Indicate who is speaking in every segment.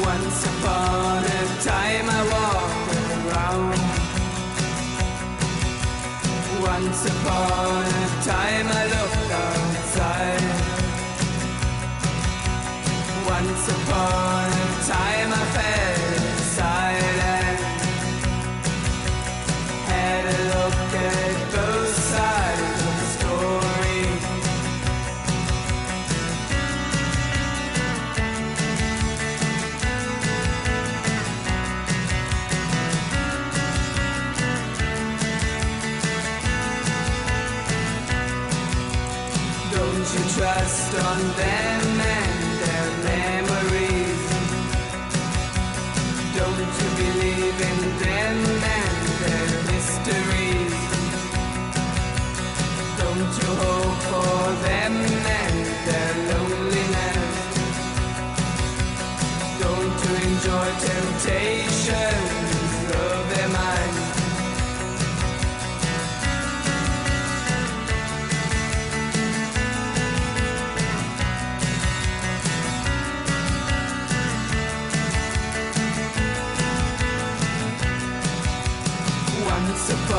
Speaker 1: Once upon a time I walked around. Once upon a time I looked outside. Once upon a time I fell. Don't trust on them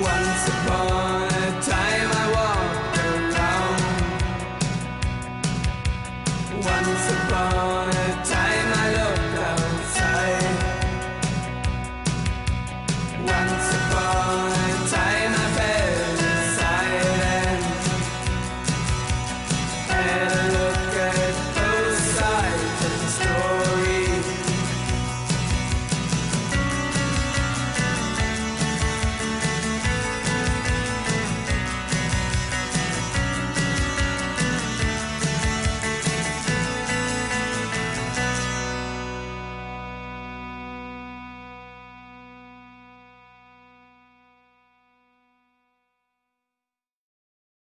Speaker 1: Once upon